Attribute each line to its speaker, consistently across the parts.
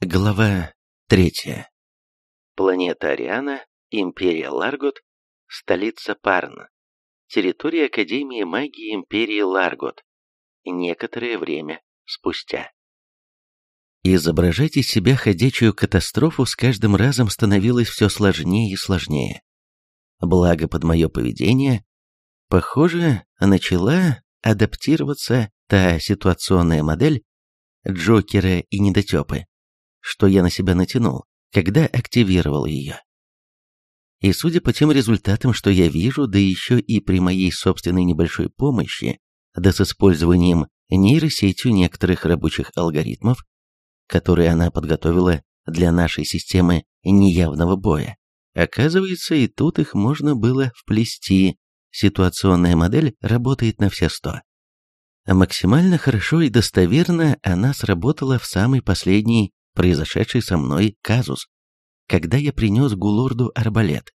Speaker 1: Глава третья. Планета Ариана, Империя Ларгот, столица Парн. Территория Академии магии Империи Ларгот. Некоторое время спустя. Изображать из себя ходячую катастрофу с каждым разом становилось все сложнее и сложнее. Благо под мое поведение, похоже, начала адаптироваться та ситуационная модель Джокера и недотепы, что я на себя натянул, когда активировал ее. И судя по тем результатам, что я вижу, да еще и при моей собственной небольшой помощи, да с использованием нейросетью некоторых рабочих алгоритмов, которые она подготовила для нашей системы неявного боя, оказывается, и тут их можно было вплести. Ситуационная модель работает на все сто. Максимально хорошо и достоверно она сработала в самый последний произошедший со мной казус, когда я принес Гулорду арбалет.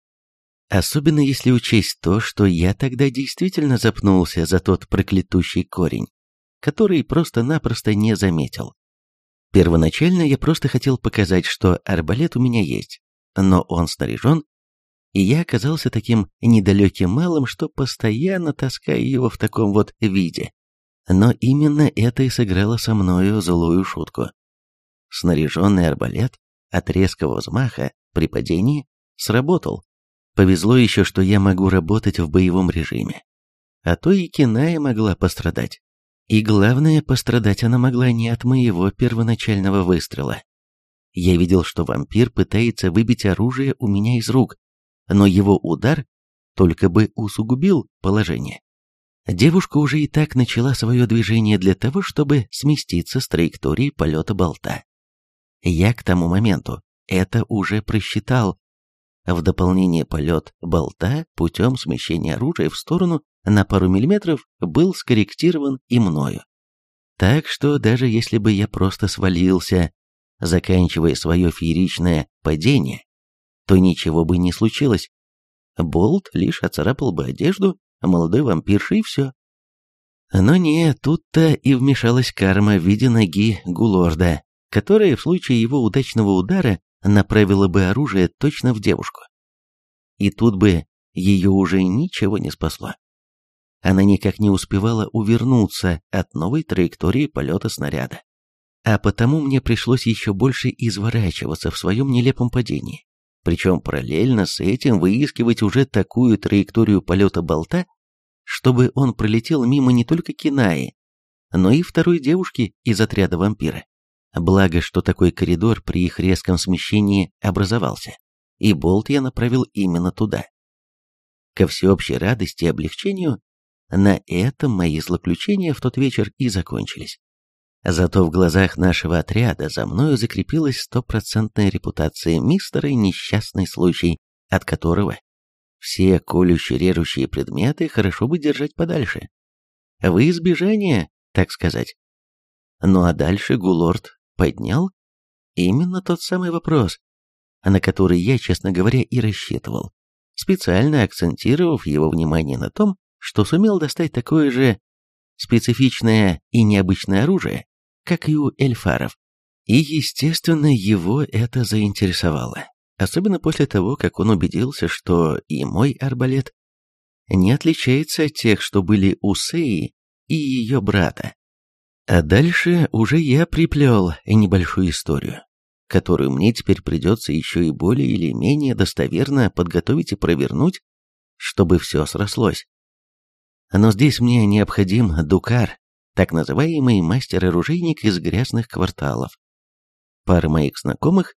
Speaker 1: Особенно если учесть то, что я тогда действительно запнулся за тот проклятущий корень, который просто-напросто не заметил. Первоначально я просто хотел показать, что арбалет у меня есть, но он снаряжен, и я оказался таким недалеким малым, что постоянно таскаю его в таком вот виде. Но именно это и сыграло со мною злую шутку снаряженный арбалет от резкого взмаха при падении сработал. Повезло еще, что я могу работать в боевом режиме. А то и Киная могла пострадать. И главное, пострадать она могла не от моего первоначального выстрела. Я видел, что вампир пытается выбить оружие у меня из рук, но его удар только бы усугубил положение. Девушка уже и так начала свое движение для того, чтобы сместиться с траектории полета болта. Я к тому моменту это уже просчитал. В дополнение полет болта путем смещения оружия в сторону на пару миллиметров был скорректирован и мною. Так что даже если бы я просто свалился, заканчивая свое фееричное падение, то ничего бы не случилось. Болт лишь оцарапал бы одежду молодой вампирши и все. Но не, тут-то и вмешалась карма в виде ноги Гулорда, которая в случае его удачного удара направила бы оружие точно в девушку. И тут бы ее уже ничего не спасло. Она никак не успевала увернуться от новой траектории полета снаряда. А потому мне пришлось еще больше изворачиваться в своем нелепом падении. Причем параллельно с этим выискивать уже такую траекторию полета болта, чтобы он пролетел мимо не только Кинаи, но и второй девушки из отряда вампира. Благо, что такой коридор при их резком смещении образовался, и болт я направил именно туда. Ко всеобщей радости и облегчению, на этом мои злоключения в тот вечер и закончились. Зато в глазах нашего отряда за мною закрепилась стопроцентная репутация мистера несчастный случай, от которого все колюще-режущие предметы хорошо бы держать подальше. Во избежание, так сказать. Ну а дальше Гулорд поднял именно тот самый вопрос, на который я, честно говоря, и рассчитывал, специально акцентировав его внимание на том, что сумел достать такое же специфичное и необычное оружие, как и у эльфаров. И, естественно, его это заинтересовало, особенно после того, как он убедился, что и мой арбалет не отличается от тех, что были у Сеи и ее брата. А дальше уже я приплел небольшую историю, которую мне теперь придется еще и более или менее достоверно подготовить и провернуть, чтобы все срослось. Но здесь мне необходим Дукар, так называемый мастер-оружейник из грязных кварталов. Пара моих знакомых,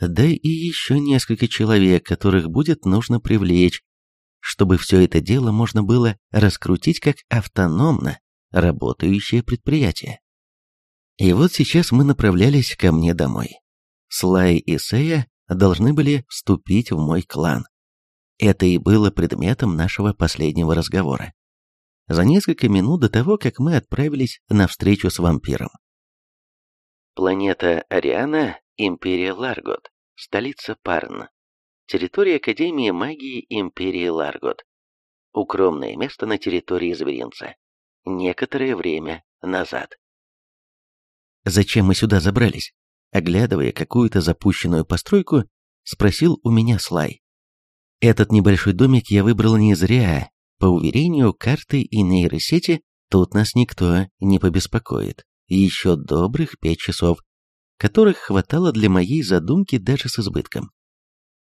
Speaker 1: да и еще несколько человек, которых будет нужно привлечь, чтобы все это дело можно было раскрутить как автономно работающее предприятие. И вот сейчас мы направлялись ко мне домой. Слай и Сея должны были вступить в мой клан. Это и было предметом нашего последнего разговора. За несколько минут до того, как мы отправились на встречу с вампиром. Планета Ариана, Империя Ларгот, столица Парн. Территория Академии магии Империи Ларгот. Укромное место на территории зверинца некоторое время назад. Зачем мы сюда забрались? оглядывая какую-то запущенную постройку, спросил у меня Слай. Этот небольшой домик я выбрал не зря. По уверению карты и нейросети, тут нас никто не побеспокоит. Еще добрых пять часов, которых хватало для моей задумки даже с избытком.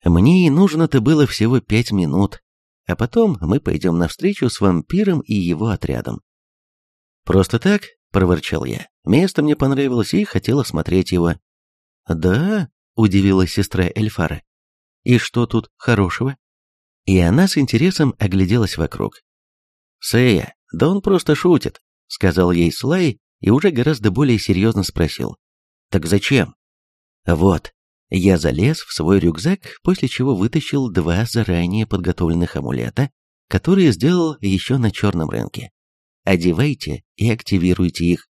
Speaker 1: Мне и нужно-то было всего пять минут, а потом мы пойдем навстречу с вампиром и его отрядом. «Просто так?» – проворчал я. Место мне понравилось и хотела смотреть его. «Да?» – удивилась сестра Эльфара. «И что тут хорошего?» И она с интересом огляделась вокруг. «Сэя, да он просто шутит», — сказал ей Слай и уже гораздо более серьезно спросил. «Так зачем?» «Вот». Я залез в свой рюкзак, после чего вытащил два заранее подготовленных амулета, которые сделал еще на черном рынке. Одевайте и активируйте их.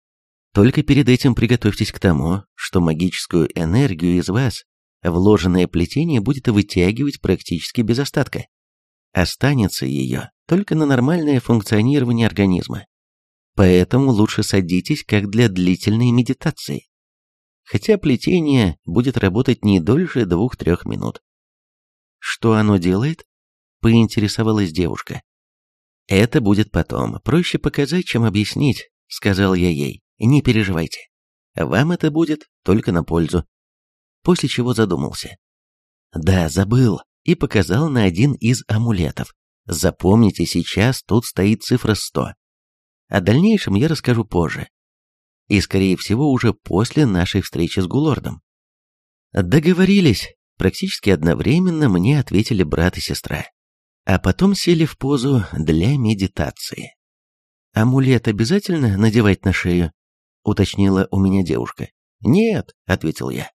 Speaker 1: Только перед этим приготовьтесь к тому, что магическую энергию из вас вложенное плетение будет вытягивать практически без остатка. Останется ее только на нормальное функционирование организма. Поэтому лучше садитесь как для длительной медитации. Хотя плетение будет работать не дольше двух-трех минут. Что оно делает? Поинтересовалась девушка. Это будет потом, проще показать, чем объяснить, сказал я ей. Не переживайте. Вам это будет только на пользу. После чего задумался. Да, забыл, и показал на один из амулетов. Запомните, сейчас тут стоит цифра 100. О дальнейшем я расскажу позже. И, скорее всего, уже после нашей встречи с Гулордом. Договорились. Практически одновременно мне ответили брат и сестра. А потом сели в позу для медитации. «Амулет обязательно надевать на шею?» — уточнила у меня девушка. «Нет», — ответил я.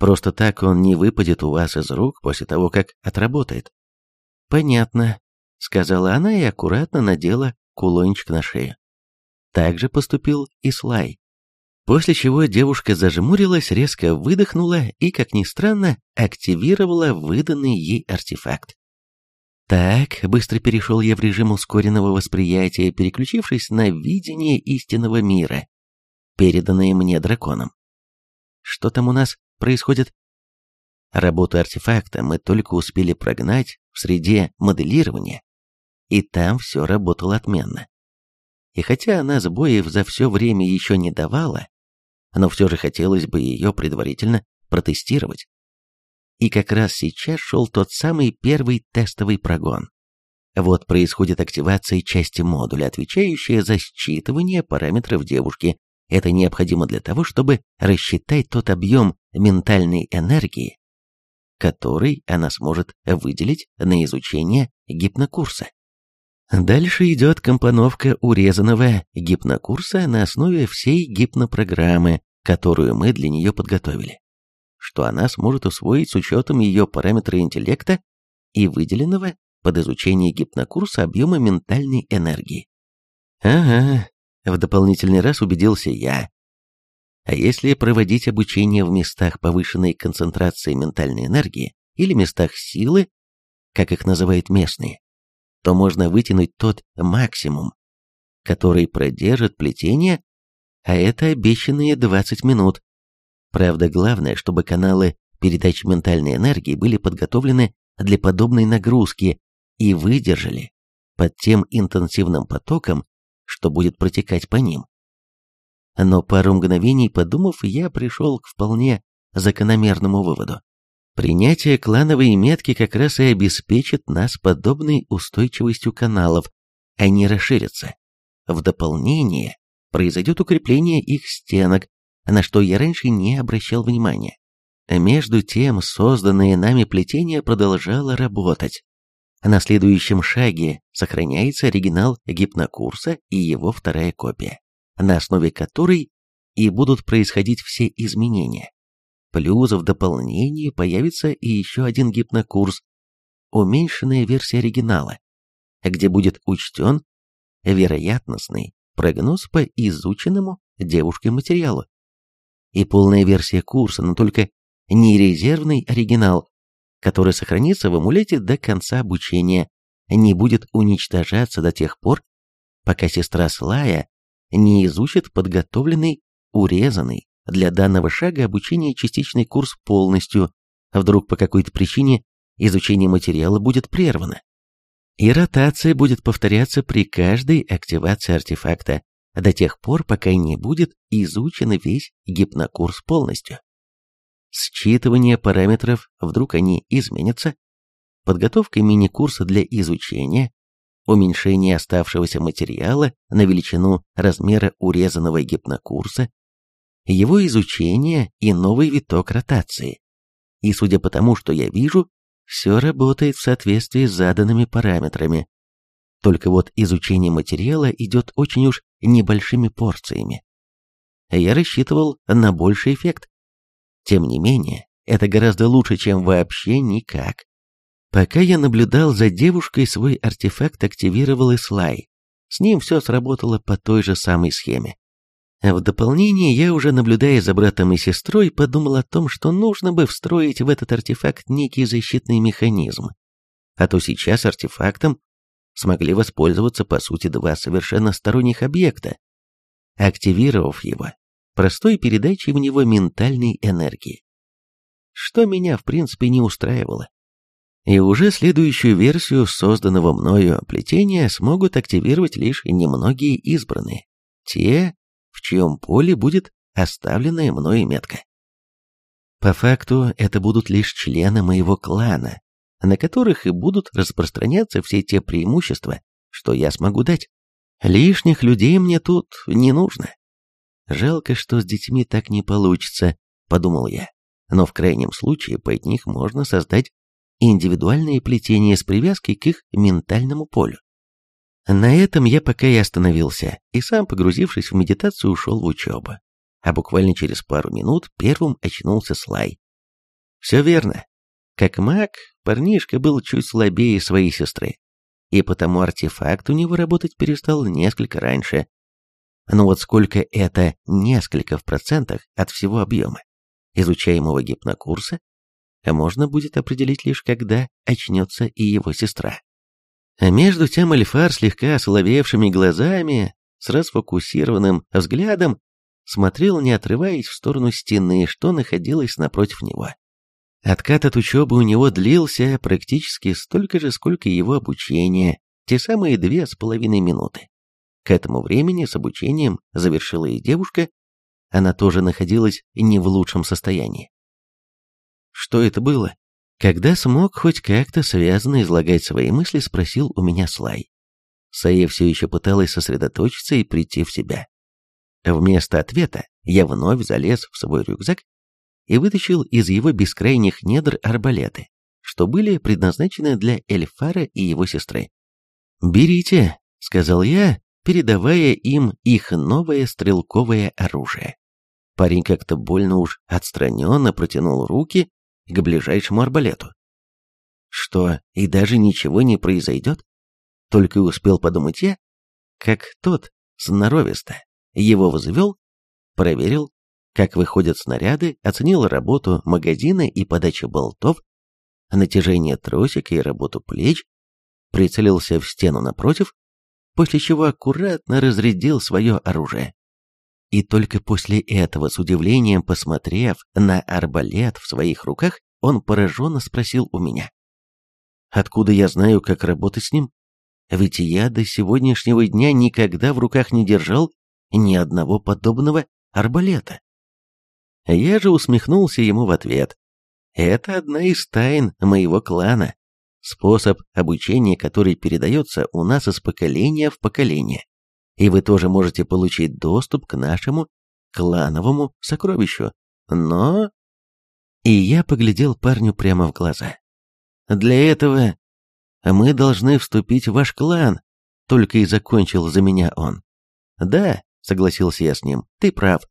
Speaker 1: Просто так он не выпадет у вас из рук после того, как отработает. Понятно, сказала она и аккуратно надела кулончик на шею. Так же поступил и Слай. После чего девушка зажмурилась, резко выдохнула и, как ни странно, активировала выданный ей артефакт. Так, быстро перешел я в режим ускоренного восприятия, переключившись на видение истинного мира, переданное мне драконом. Что там у нас происходит? Работу артефакта мы только успели прогнать в среде моделирования, и там все работало отменно. И хотя она сбоев за все время еще не давала, но все же хотелось бы ее предварительно протестировать. И как раз сейчас шел тот самый первый тестовый прогон. Вот происходит активация части модуля, отвечающая за считывание параметров девушки, это необходимо для того, чтобы рассчитать тот объем ментальной энергии, который она сможет выделить на изучение гипнокурса. Дальше идет компоновка урезанного гипнокурса на основе всей гипнопрограммы, которую мы для нее подготовили, что она сможет усвоить с учетом ее параметра интеллекта и выделенного под изучение гипнокурса объема ментальной энергии. Ага, в дополнительный раз убедился я. А если проводить обучение в местах повышенной концентрации ментальной энергии или местах силы, как их называют местные, то можно вытянуть тот максимум, который продержит плетение, а это обещанные 20 минут. Правда, главное, чтобы каналы передачи ментальной энергии были подготовлены для подобной нагрузки и выдержали под тем интенсивным потоком, что будет протекать по ним. Но пару мгновений подумав, я пришел к вполне закономерному выводу. Принятие клановой метки как раз и обеспечит нас подобной устойчивостью каналов, а не расширится. В дополнение произойдет укрепление их стенок, на что я раньше не обращал внимания. Между тем, созданное нами плетение продолжало работать. На следующем шаге сохраняется оригинал гипнокурса и его вторая копия, на основе которой и будут происходить все изменения. Плюс в дополнении появится и еще один гипнокурс, уменьшенная версия оригинала, где будет учтен вероятностный прогноз по изученному девушкой материалу. И полная версия курса, но только не резервный оригинал, который сохранится в амулете до конца обучения, не будет уничтожаться до тех пор, пока сестра Слая не изучит подготовленный урезанный
Speaker 2: для данного шага обучения частичный курс полностью, а вдруг по какой-то причине изучение материала будет прервано. И ротация будет повторяться при каждой активации артефакта, до тех пор, пока не будет изучен весь гипнокурс полностью. Считывание параметров, вдруг они изменятся, подготовка мини-курса для изучения, уменьшение оставшегося материала на величину размера урезанного гипнокурса, его изучение и новый виток ротации. И судя по тому, что я вижу, все работает в соответствии с заданными параметрами. Только вот изучение материала идет очень уж небольшими порциями. Я рассчитывал на больший эффект. Тем не менее, это гораздо лучше, чем вообще никак. Пока я наблюдал за девушкой, свой артефакт активировал и Слай. С ним все сработало по той же самой схеме. В дополнение, я уже наблюдая за братом и сестрой, подумал о том, что нужно бы встроить в этот артефакт некий защитный механизм. А то сейчас артефактом смогли воспользоваться по сути два совершенно сторонних объекта, активировав его простой передачей в него ментальной энергии. Что меня в принципе не устраивало. И уже следующую версию созданного мною плетения смогут активировать лишь немногие избранные, те, в чьем поле будет оставленная мною метка. По факту это будут лишь члены моего клана, на которых и будут распространяться все те преимущества, что я смогу дать. Лишних людей мне тут не нужно. Жалко, что с детьми так не получится, подумал я. Но в крайнем случае под них можно создать индивидуальные плетения с привязкой к их ментальному полю. На этом я пока и остановился, и сам, погрузившись в медитацию, ушел в учебу. А буквально через пару минут первым очнулся Слай. Все верно. Как маг, парнишка был чуть слабее своей сестры, и потому артефакт у него работать перестал несколько раньше. Но вот сколько это несколько в процентах от всего объема изучаемого гипнокурса, можно будет определить лишь когда очнется и его сестра. А между тем Альфар слегка осоловевшими глазами, с расфокусированным взглядом, смотрел, не отрываясь в сторону стены, что находилось напротив него. Откат от учебы у него длился практически столько же, сколько его обучение, те самые две с половиной минуты. К этому времени с обучением завершила и девушка, она тоже находилась не в лучшем состоянии. Что это было? Когда смог хоть как-то связанно излагать свои мысли, спросил у меня Слай. Сая все еще пыталась сосредоточиться и прийти в себя. Вместо ответа я вновь залез в свой рюкзак и вытащил из его бескрайних недр арбалеты, что были предназначены для Эльфара и его сестры. «Берите», — сказал я, передавая им их новое стрелковое оружие. Парень как-то больно уж отстраненно протянул руки к ближайшему арбалету. Что, и даже ничего не произойдет? Только и успел подумать я, как тот сноровисто его возвел, проверил, как выходят снаряды, оценил работу магазина и подачу болтов, натяжение тросика и работу плеч, прицелился в стену напротив, после чего аккуратно разрядил свое оружие. И только после этого, с удивлением посмотрев на арбалет в своих руках, он пораженно спросил у меня. «Откуда я знаю, как работать с ним? Ведь я до сегодняшнего дня никогда в руках не держал ни одного подобного арбалета». Я же усмехнулся ему в ответ. «Это одна из тайн моего клана, способ обучения, который передается у нас из поколения в поколение и вы тоже можете получить доступ к нашему клановому сокровищу. Но...» И я поглядел парню прямо в глаза. «Для этого мы должны вступить в ваш клан», только и закончил за меня он. «Да», — согласился я с ним, — «ты прав.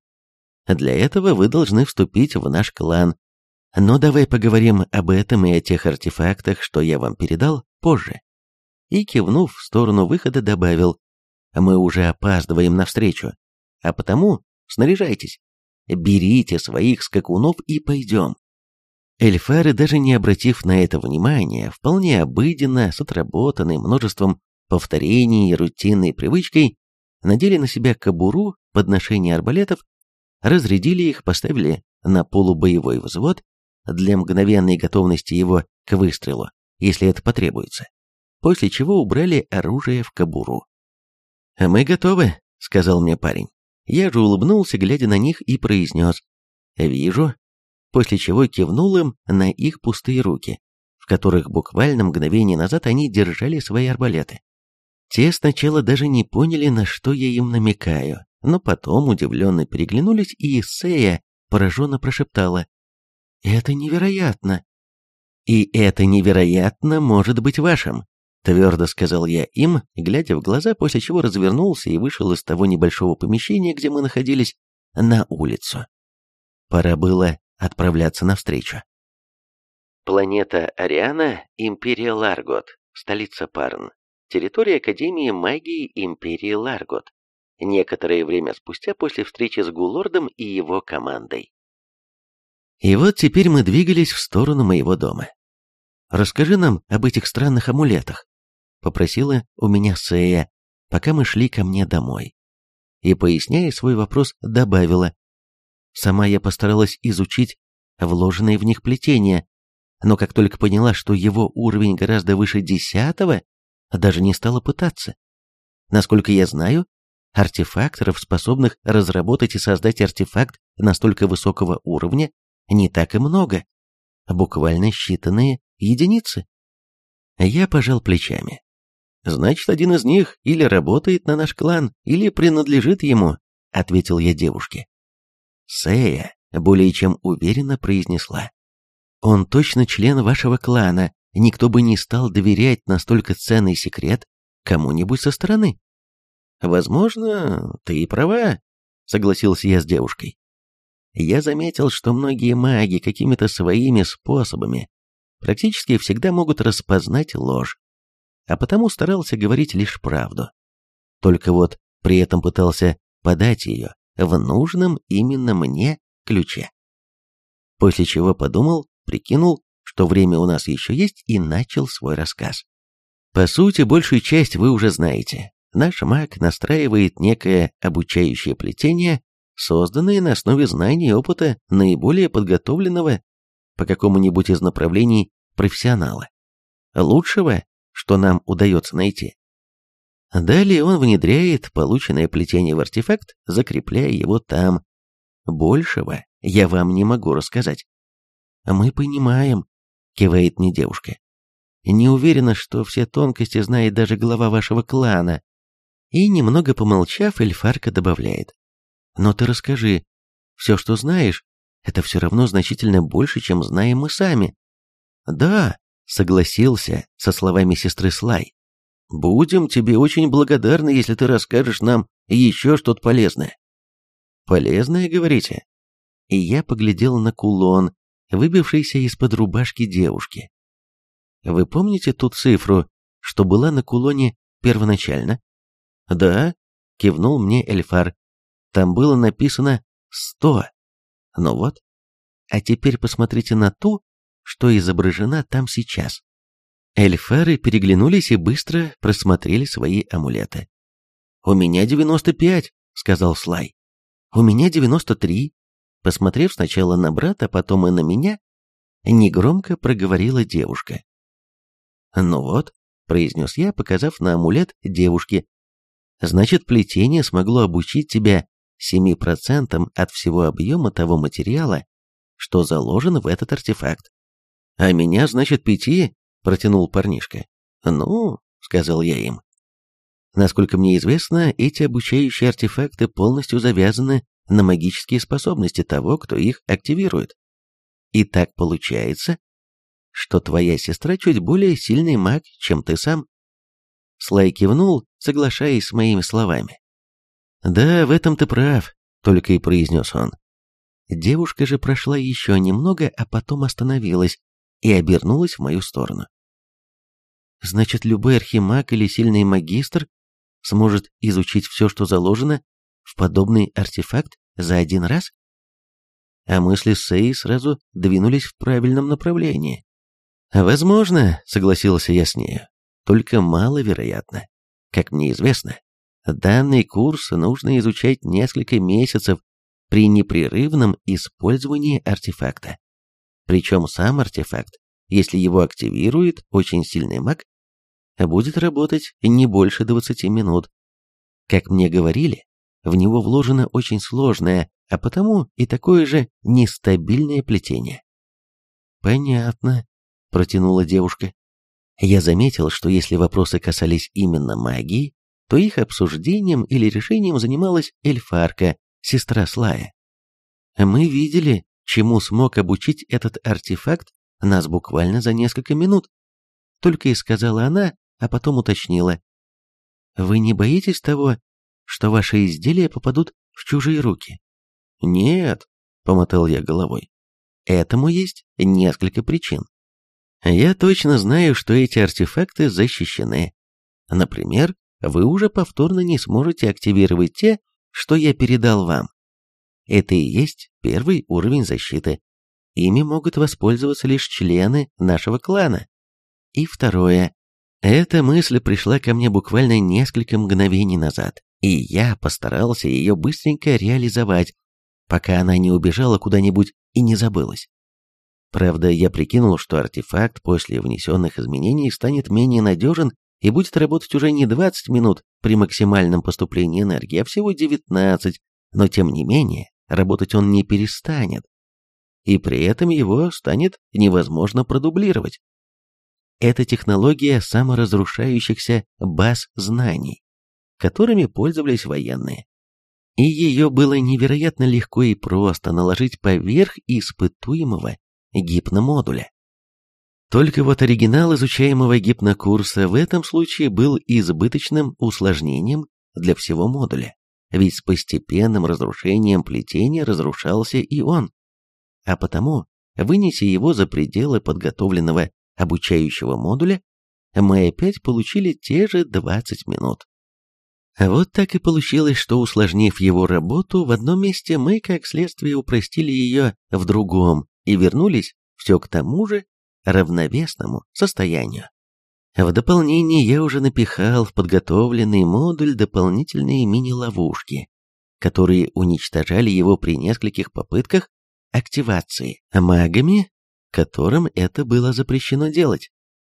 Speaker 2: Для этого вы должны вступить в наш клан. Но давай поговорим об этом и о тех артефактах, что я вам передал, позже». И, кивнув в сторону выхода, добавил, мы уже опаздываем навстречу, а потому снаряжайтесь, берите своих скакунов и пойдем. Эльфары, даже не обратив на это внимания, вполне обыденно, с отработанной множеством повторений и рутинной привычкой, надели на себя кобуру, подношение арбалетов разрядили их, поставили на полубоевой взвод для мгновенной готовности его к выстрелу, если это потребуется, после чего убрали оружие в кобуру. «Мы готовы», — сказал мне парень. Я же улыбнулся, глядя на них, и произнес «Вижу», после чего кивнул им на их пустые руки, в которых буквально мгновение назад они держали свои арбалеты. Те сначала даже не поняли, на что я им намекаю, но потом удивленно переглянулись, и Исея пораженно прошептала «Это невероятно!» «И это невероятно может быть вашим», твердо сказал я им, глядя в глаза, после чего развернулся и вышел из того небольшого помещения, где мы находились, на улицу. Пора было отправляться навстречу.
Speaker 1: Планета Ариана, Империя Ларгот, столица Парн. Территория Академии магии Империи Ларгот. Некоторое время спустя после встречи с Гулордом и его командой.
Speaker 2: И вот теперь мы двигались в сторону моего дома. «Расскажи нам об этих странных амулетах», — попросила у меня Сея, пока мы шли ко мне домой. И, поясняя свой вопрос, добавила. Сама я постаралась изучить вложенные в них плетения, но как только поняла, что его уровень гораздо выше десятого, даже не стала пытаться. Насколько я знаю, артефакторов, способных разработать и создать артефакт настолько высокого уровня, не так и много. Буквально считанные единицы. Я пожал плечами. Значит, один из них или работает на наш клан, или принадлежит ему, ответил я девушке. Сея более чем уверенно произнесла. Он точно член вашего клана, никто бы не стал доверять настолько ценный секрет кому-нибудь со стороны. Возможно, ты и права, согласился я с девушкой. Я заметил, что многие маги какими-то своими способами практически всегда могут распознать ложь, а потому старался говорить лишь правду. Только вот при этом пытался подать ее в нужном именно мне ключе. После чего подумал, прикинул, что время у нас еще есть, и начал свой рассказ. По сути, большую часть вы уже знаете. Наш маг настраивает некое обучающее плетение, созданное на основе знаний и опыта наиболее подготовленного по какому-нибудь из направлений профессионала. Лучшего, что нам удается найти. Далее он внедряет полученное плетение в артефакт, закрепляя его там. Большего я вам не могу рассказать. Мы понимаем, кивает мне девушка. Не уверена, что все тонкости знает даже глава вашего клана. И немного помолчав, Эльфарка добавляет. Но ты расскажи, все, что знаешь, это все равно значительно больше, чем знаем мы сами. Да, согласился со словами сестры Слай. Будем тебе очень благодарны, если ты расскажешь нам еще что-то полезное. Полезное, говорите? И я поглядел на кулон, выбившийся из-под рубашки девушки. Вы помните ту цифру, что была на кулоне первоначально? Да, кивнул мне Эльфар. Там было написано «сто». Ну вот. А теперь посмотрите на ту, что изображена там сейчас. Эльфары переглянулись и быстро просмотрели свои амулеты. «У меня девяносто пять», — сказал Слай. «У меня девяносто три». Посмотрев сначала на брата, потом и на меня, негромко проговорила девушка. «Ну вот», — произнес я, показав на амулет девушке, «значит, плетение смогло обучить тебя семи процентам от всего объема того материала, что заложен в этот артефакт. А меня, значит, пяти?» — протянул парнишка. «Ну», — сказал я им. Насколько мне известно, эти обучающие артефакты полностью завязаны на магические способности того, кто их активирует. И так получается, что твоя сестра чуть более сильный маг, чем ты сам. Слай кивнул, соглашаясь с моими словами. «Да, в этом ты прав», — только и произнес он. Девушка же прошла еще немного, а потом остановилась и обернулась в мою сторону. «Значит, любой архимаг или сильный магистр сможет изучить все, что заложено в подобный артефакт за один раз?» А мысли Сэй сразу двинулись в правильном направлении. «Возможно», — согласился я с нею, — «только маловероятно. Как мне известно, данный курс нужно изучать несколько месяцев, при непрерывном использовании артефакта. Причем сам артефакт, если его активирует очень сильный маг, будет работать не больше 20 минут. Как мне говорили, в него вложено очень сложное, а потому и такое же нестабильное плетение. «Понятно», — протянула девушка. Я заметил, что если вопросы касались именно магии, то их обсуждением или решением занималась Эльфарка, сестра Слая. Мы видели, чему смог обучить этот артефакт нас буквально за несколько минут. Только и сказала она, а потом уточнила. Вы не боитесь того, что ваши изделия попадут в чужие руки? Нет, помотал я головой. Этому есть несколько причин. Я точно знаю, что эти артефакты защищены. Например, вы уже повторно не сможете активировать те, что я передал вам. Это и есть первый уровень защиты. Ими могут воспользоваться лишь члены нашего клана. И второе. Эта мысль пришла ко мне буквально несколько мгновений назад, и я постарался ее быстренько реализовать, пока она не убежала куда-нибудь и не забылась. Правда, я прикинул, что артефакт после внесенных изменений станет менее надежен и будет работать уже не 20 минут при максимальном поступлении энергии, а всего 19, но тем не менее, работать он не перестанет. И при этом его станет невозможно продублировать. Это технология саморазрушающихся баз знаний, которыми пользовались военные. И ее было невероятно легко и просто наложить поверх испытуемого гипномодуля. Только вот оригинал изучаемого гипнокурса в этом случае был избыточным усложнением для всего модуля, ведь с постепенным разрушением плетения разрушался и он. А потому, вынеся его за пределы подготовленного обучающего модуля, мы опять получили те же 20 минут. Вот так и получилось, что усложнив его работу в одном месте, мы, как следствие, упростили ее в другом и вернулись все к тому же равновесному состоянию. В дополнение я уже напихал в подготовленный модуль дополнительные мини-ловушки, которые уничтожали его при нескольких попытках активации магами, которым это было запрещено делать.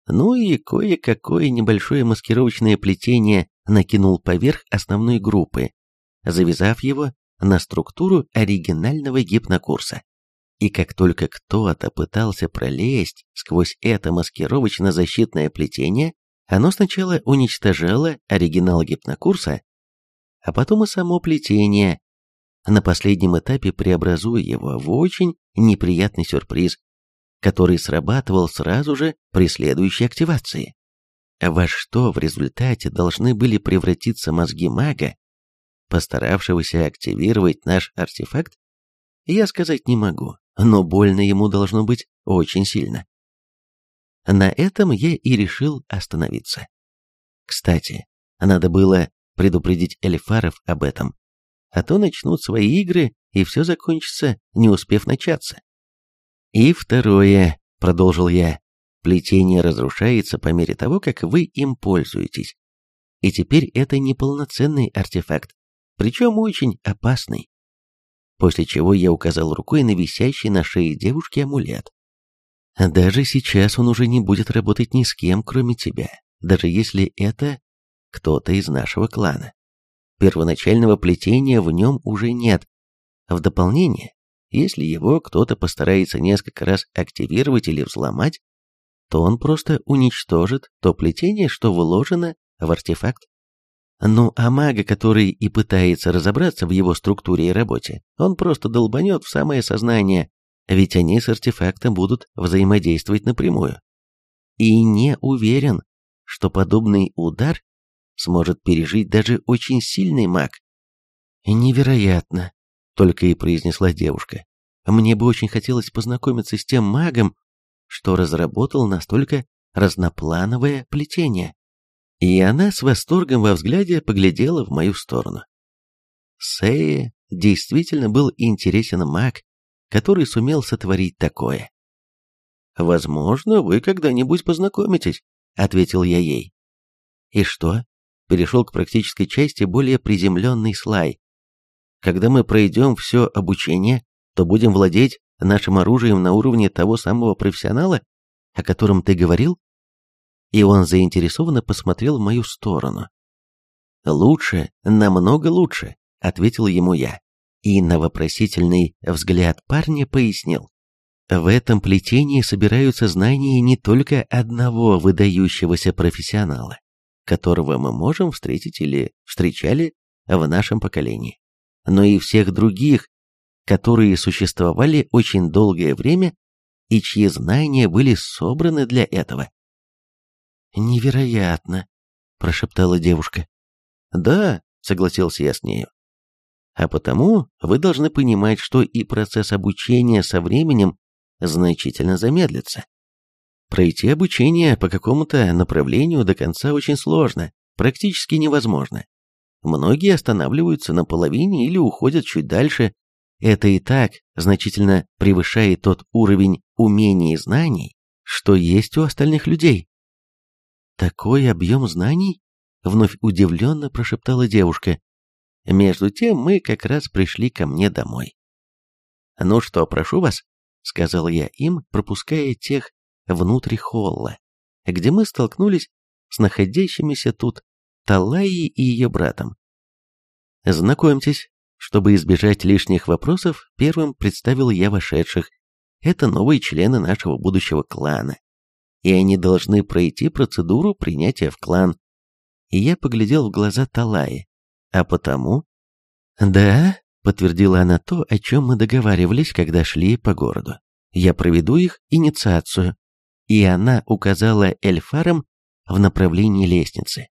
Speaker 2: Ну и кое-какое небольшое маскировочное плетение накинул поверх основной группы, завязав его на структуру оригинального гипнокурса. И как только кто-то пытался пролезть сквозь это маскировочно-защитное плетение, оно сначала уничтожало оригинал гипнокурса, а потом и само плетение, на последнем этапе преобразуя его в очень неприятный сюрприз, который срабатывал сразу же при следующей активации. Во что в результате должны были превратиться мозги мага, постаравшегося активировать наш артефакт, я сказать не могу но больно ему должно быть очень сильно. На этом я и решил остановиться. Кстати, надо было предупредить эльфаров об этом, а то начнут свои игры, и все закончится, не успев начаться. И второе, продолжил я, плетение разрушается по мере того, как вы им пользуетесь. И теперь это неполноценный артефакт, причем очень опасный после чего я указал рукой на висящий на шее девушки амулет. Даже сейчас он уже не будет работать ни с кем, кроме тебя, даже если это кто-то из нашего клана. Первоначального плетения в нем уже нет. В дополнение, если его кто-то постарается несколько раз активировать или взломать, то он просто уничтожит то плетение, что вложено в артефакт. Ну, а мага, который и пытается разобраться в его структуре и работе, он просто долбанет в самое сознание, ведь они с артефактом будут взаимодействовать напрямую. И не уверен, что подобный удар сможет пережить даже очень сильный маг. «Невероятно», — только и произнесла девушка. «Мне бы очень хотелось познакомиться с тем магом, что разработал настолько разноплановое плетение». И она с восторгом во взгляде поглядела в мою сторону. Сея действительно был интересен маг, который сумел сотворить такое. «Возможно, вы когда-нибудь познакомитесь», — ответил я ей. «И что?» — перешел к практической части более приземленный слай. Когда мы пройдем все обучение, то будем владеть нашим оружием на уровне того самого профессионала, о котором ты говорил?» И он заинтересованно посмотрел в мою сторону. «Лучше, намного лучше», — ответил ему я. И на вопросительный взгляд парня пояснил. В этом плетении собираются знания не только одного выдающегося профессионала, которого мы можем встретить или встречали в нашем поколении, но и всех других, которые существовали очень долгое время и чьи знания были собраны для этого. «Невероятно!» – прошептала девушка. «Да», – согласился я с нею. «А потому вы должны понимать, что и процесс обучения со временем значительно замедлится. Пройти обучение по какому-то направлению до конца очень сложно, практически невозможно. Многие останавливаются на половине или уходят чуть дальше. Это и так значительно превышает тот уровень умений и знаний, что есть у остальных людей. «Такой объем знаний?» — вновь удивленно прошептала девушка. Между тем мы как раз пришли ко мне домой. «Ну что, прошу вас», — сказал я им, пропуская тех внутрь холла, где мы столкнулись с находящимися тут Талаей и ее братом. «Знакомьтесь, чтобы избежать лишних вопросов, первым представил я вошедших. Это новые члены нашего будущего клана, и они должны пройти процедуру принятия в клан. И я поглядел в глаза Талаи, а потому... «Да», — подтвердила она то, о чем мы договаривались, когда шли по городу. «Я проведу их инициацию». И она указала эльфарам в направлении лестницы.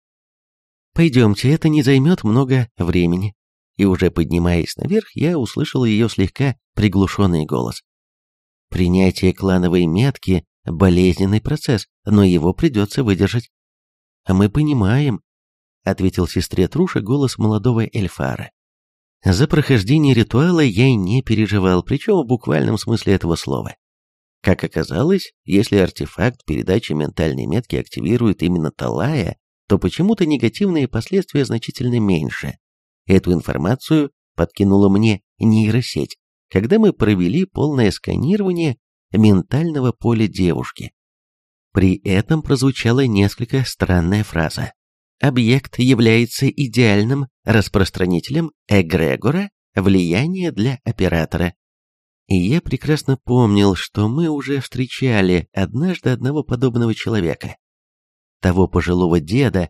Speaker 2: «Пойдемте, это не займет много времени». И уже поднимаясь наверх, я услышал ее слегка приглушенный голос. Принятие клановой метки – болезненный процесс, но его придется выдержать. А «Мы понимаем», — ответил сестре Труша голос молодого эльфара. За прохождение ритуала я не переживал, причем в буквальном смысле этого слова. Как оказалось, если артефакт передачи ментальной метки активирует именно Талая, то почему-то негативные последствия значительно меньше. Эту информацию подкинула мне нейросеть, когда мы провели полное сканирование ментального поля девушки. При этом прозвучала несколько странная фраза. Объект является идеальным распространителем эгрегора влияния для оператора. И я прекрасно помнил, что мы уже встречали однажды одного подобного человека. Того пожилого деда,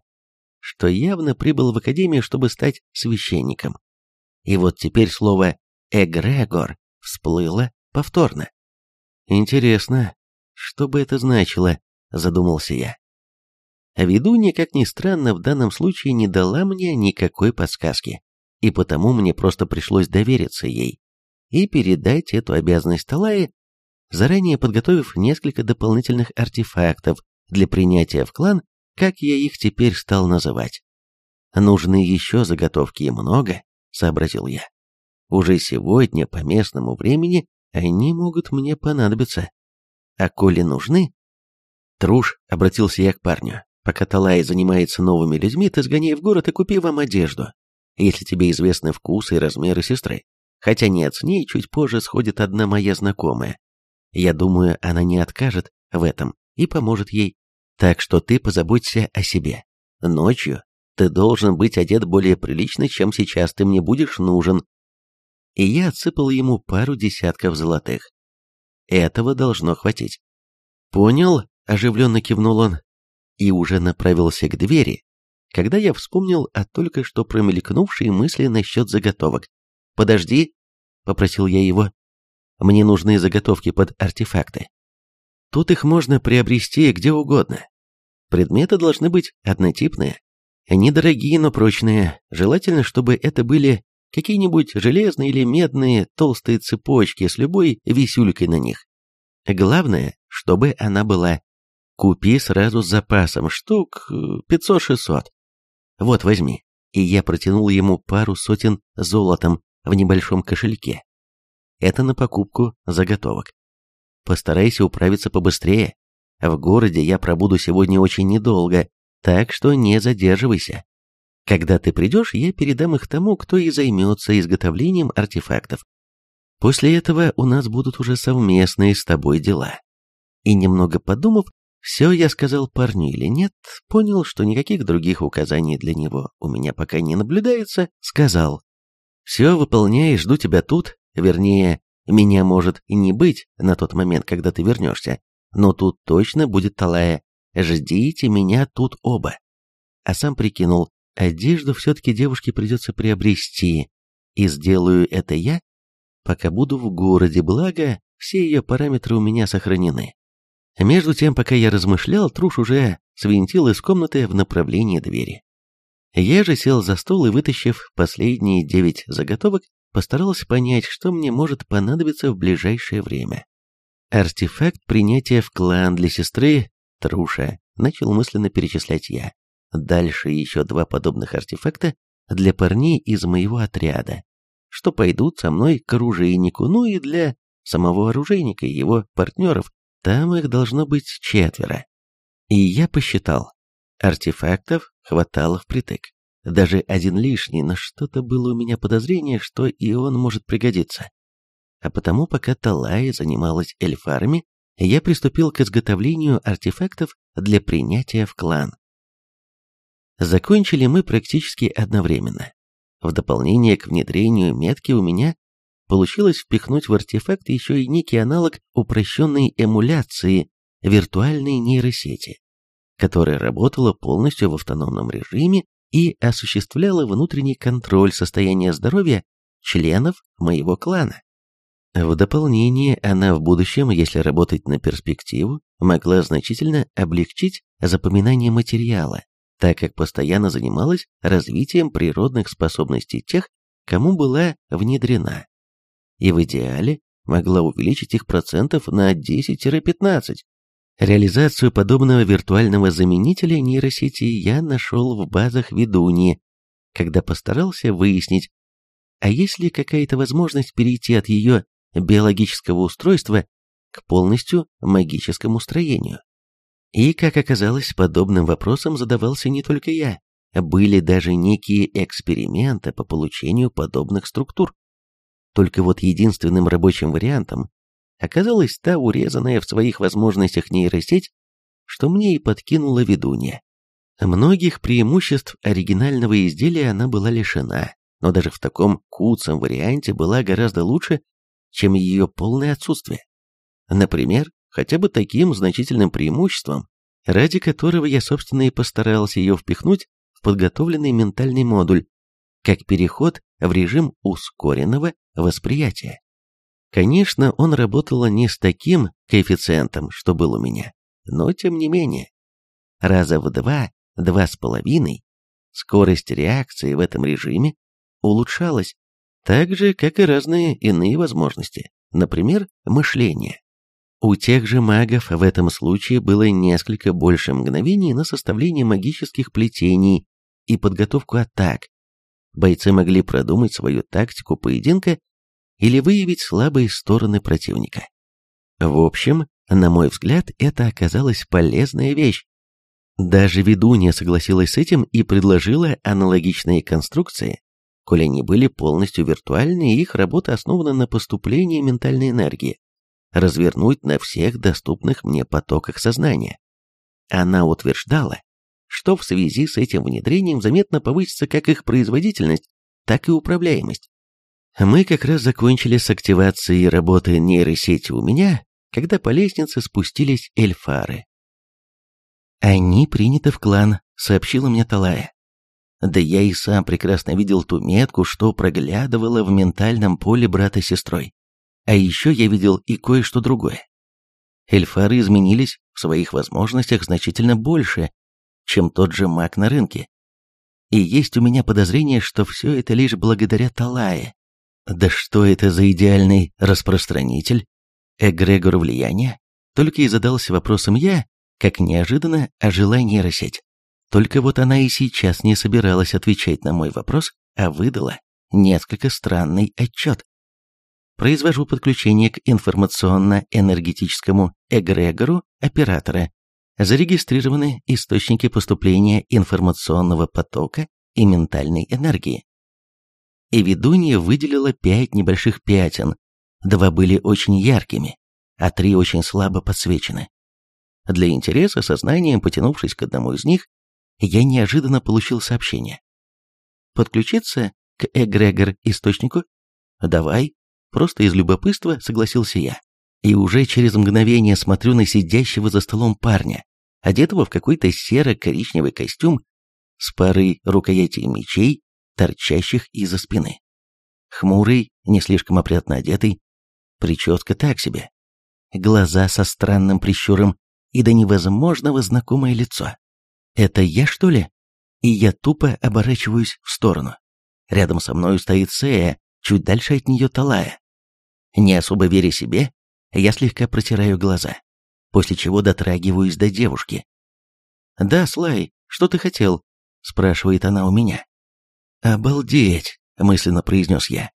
Speaker 2: что явно прибыл в академию, чтобы стать священником. И вот теперь слово «эгрегор» всплыло повторно. Интересно, что бы это значило, задумался я. Ведунья, как ни странно, в данном случае не дала мне никакой подсказки, и потому мне просто пришлось довериться ей и передать эту обязанность Талае, заранее подготовив несколько дополнительных артефактов для принятия в клан, как я их теперь стал называть. Нужны еще заготовки и много, сообразил я. Уже сегодня по местному времени они могут мне понадобиться. А коли нужны... Труш, обратился я к парню. Пока Талай занимается новыми людьми, ты сгоняй в город и купи вам одежду. Если тебе известны вкусы и размеры сестры. Хотя нет, с ней чуть позже сходит одна моя знакомая. Я думаю, она не откажет в этом и поможет ей. Так что ты позаботься о себе. Ночью ты должен быть одет более прилично, чем сейчас ты мне будешь нужен, и я отсыпал ему пару десятков золотых. Этого должно хватить. «Понял», — оживленно кивнул он, и уже направился к двери, когда я вспомнил о только что промелькнувшей мысли насчет заготовок. «Подожди», — попросил я его, — «мне нужны заготовки под артефакты. Тут их можно приобрести где угодно. Предметы должны быть однотипные, недорогие, но прочные, желательно, чтобы это были какие-нибудь железные или медные толстые цепочки с любой висюлькой на них. Главное, чтобы она была. Купи сразу с запасом, штук 500-600. Вот, возьми. И я протянул ему пару сотен золотом в небольшом кошельке. Это на покупку заготовок. Постарайся управиться побыстрее. В городе я пробуду сегодня очень недолго, так что не задерживайся. Когда ты придешь, я передам их тому, кто и займется изготовлением артефактов. После этого у нас будут уже совместные с тобой дела. И немного подумав, все я сказал парню или нет, понял, что никаких других указаний для него у меня пока не наблюдается, сказал. Все, выполняй, жду тебя тут, вернее, меня может и не быть на тот момент, когда ты вернешься, но тут точно будет Талая. Ждите меня тут оба. А сам прикинул, одежду все-таки девушке придется приобрести, и сделаю это я, пока буду в городе, благо все ее параметры у меня сохранены. Между тем, пока я размышлял, Труш уже свинтил из комнаты в направлении двери. Я же сел за стол и, вытащив последние девять заготовок, постарался понять, что мне может понадобиться в ближайшее время. Артефакт принятия в клан для сестры Труша, начал мысленно перечислять я. Дальше еще два подобных артефакта для парней из моего отряда, что пойдут со мной к оружейнику, ну и для самого оружейника и его партнеров, там их должно быть четверо. И я посчитал, артефактов хватало впритык. Даже один лишний, но что-то было у меня подозрение, что и он может пригодиться. А потому, пока Талая занималась эльфарами, я приступил к изготовлению артефактов для принятия в клан. Закончили мы практически одновременно. В дополнение к внедрению метки у меня получилось впихнуть в артефакт еще и некий аналог упрощенной эмуляции виртуальной нейросети, которая работала полностью в автономном режиме и осуществляла внутренний контроль состояния здоровья членов моего клана. В дополнение, она в будущем, если работать на перспективу, могла значительно облегчить запоминание материала, так как постоянно занималась развитием природных способностей тех, кому была внедрена. И в идеале могла увеличить их процентов на 10-15. Реализацию подобного виртуального заменителя нейросети я нашел в базах ведуньи, когда постарался выяснить, а есть ли какая-то возможность перейти от ее биологического устройства к полностью магическому строению. И, как оказалось, подобным вопросом задавался не только я. Были даже некие эксперименты по получению подобных структур. Только вот единственным рабочим вариантом оказалась та урезанная в своих возможностях нейросеть, что мне и подкинула ведунья. Многих преимуществ оригинального изделия она была лишена, но даже в таком куцом варианте была гораздо лучше, чем ее полное отсутствие. Например, хотя бы таким значительным преимуществом, ради которого я, собственно, и постарался ее впихнуть в подготовленный ментальный модуль, как переход в режим ускоренного восприятия. Конечно, он работал не с таким коэффициентом, что был у меня, но тем не менее. Раза в два, два с половиной, скорость реакции в этом режиме улучшалась, так же, как и разные иные возможности, например, мышление. У тех же магов в этом случае было несколько больше мгновений на составление магических плетений и подготовку атак. Бойцы могли продумать свою тактику поединка или выявить слабые стороны противника. В общем, на мой взгляд, это оказалась полезная вещь. Даже ведунья согласилась с этим и предложила аналогичные конструкции Коли они были полностью виртуальны, их работа основана на поступлении ментальной энергии, развернуть на всех доступных мне потоках сознания. Она утверждала, что в связи с этим внедрением заметно повысится как их производительность, так и управляемость. Мы как раз закончили с активацией работы нейросети у меня, когда по лестнице спустились эльфары. «Они приняты в клан», — сообщила мне Талая. Да я и сам прекрасно видел ту метку, что проглядывала в ментальном поле брата с сестрой. А еще я видел и кое-что другое. Эльфары изменились в своих возможностях значительно больше, чем тот же маг на рынке. И есть у меня подозрение, что все это лишь благодаря Талае. Да что это за идеальный распространитель? Эгрегор влияния? Только и задался вопросом я, как неожиданно ожила нейросеть. Только вот она и сейчас не собиралась отвечать на мой вопрос, а выдала несколько странный отчет. Произвожу подключение к информационно-энергетическому эгрегору оператора. Зарегистрированы источники поступления информационного потока и ментальной энергии. И ведунья выделила пять небольших пятен, два были очень яркими, а три очень слабо подсвечены. Для интереса, сознанием потянувшись к одному из них, я неожиданно получил сообщение. Подключиться к эгрегор-источнику? Давай. Просто из любопытства согласился я. И уже через мгновение смотрю на сидящего за столом парня, одетого в какой-то серо-коричневый костюм с парой рукоятей мечей, торчащих из-за спины. Хмурый, не слишком опрятно одетый, прическа так себе. Глаза со странным прищуром и до невозможного знакомое лицо. Это я, что ли? И я тупо оборачиваюсь в сторону. Рядом со мной стоит Сея, чуть дальше от нее Талая. Не особо веря себе, я слегка протираю глаза, после чего дотрагиваюсь до девушки. «Да, Слай, что ты хотел?» – спрашивает она у меня. «Обалдеть!» – мысленно произнес я.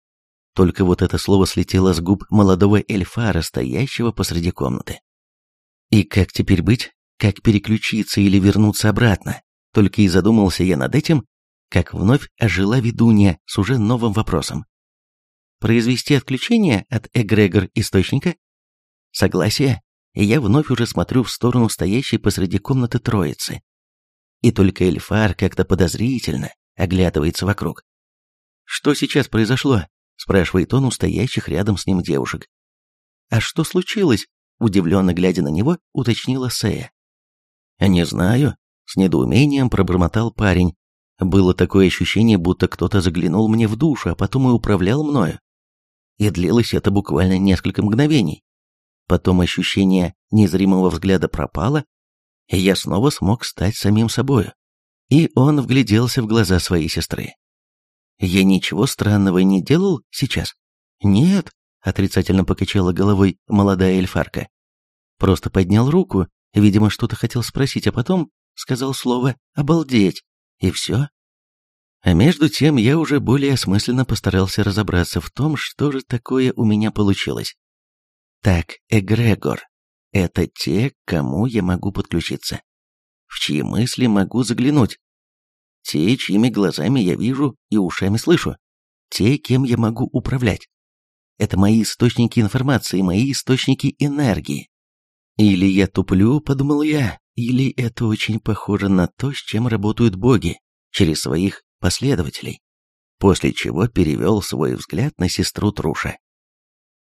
Speaker 2: Только вот это слово слетело с губ молодого эльфара, стоящего посреди комнаты. И как теперь быть? Как переключиться или вернуться обратно? Только и задумался я над этим, как вновь ожила ведунья с уже новым вопросом. Произвести отключение от эгрегор-источника? Согласие, и я вновь уже смотрю в сторону стоящей посреди комнаты троицы. И только Эльфар как-то подозрительно оглядывается вокруг. «Что сейчас произошло?» – спрашивает он у стоящих рядом с ним девушек. «А что случилось?» Удивленно глядя на него, уточнила Сея. «Не знаю», — с недоумением пробормотал парень. Было такое ощущение, будто кто-то заглянул мне в душу, а потом и управлял мною. И длилось это буквально несколько мгновений. Потом ощущение незримого взгляда пропало, и я снова смог стать самим собою. И он вгляделся в глаза своей сестры. «Я ничего странного не делал сейчас?» «Нет», отрицательно покачала головой молодая эльфарка. Просто поднял руку, видимо, что-то хотел спросить, а потом сказал слово «обалдеть», и все. А между тем я уже более осмысленно постарался разобраться в том, что же такое у меня получилось. Так, эгрегор — это те, к кому я могу подключиться, в чьи мысли могу заглянуть, те, чьими глазами я вижу и ушами слышу, те, кем я могу управлять. Это мои источники информации, мои источники энергии. Или я туплю, подумал я, или это очень похоже на то, с чем работают боги, через своих последователей. После чего перевел свой взгляд на сестру Труша.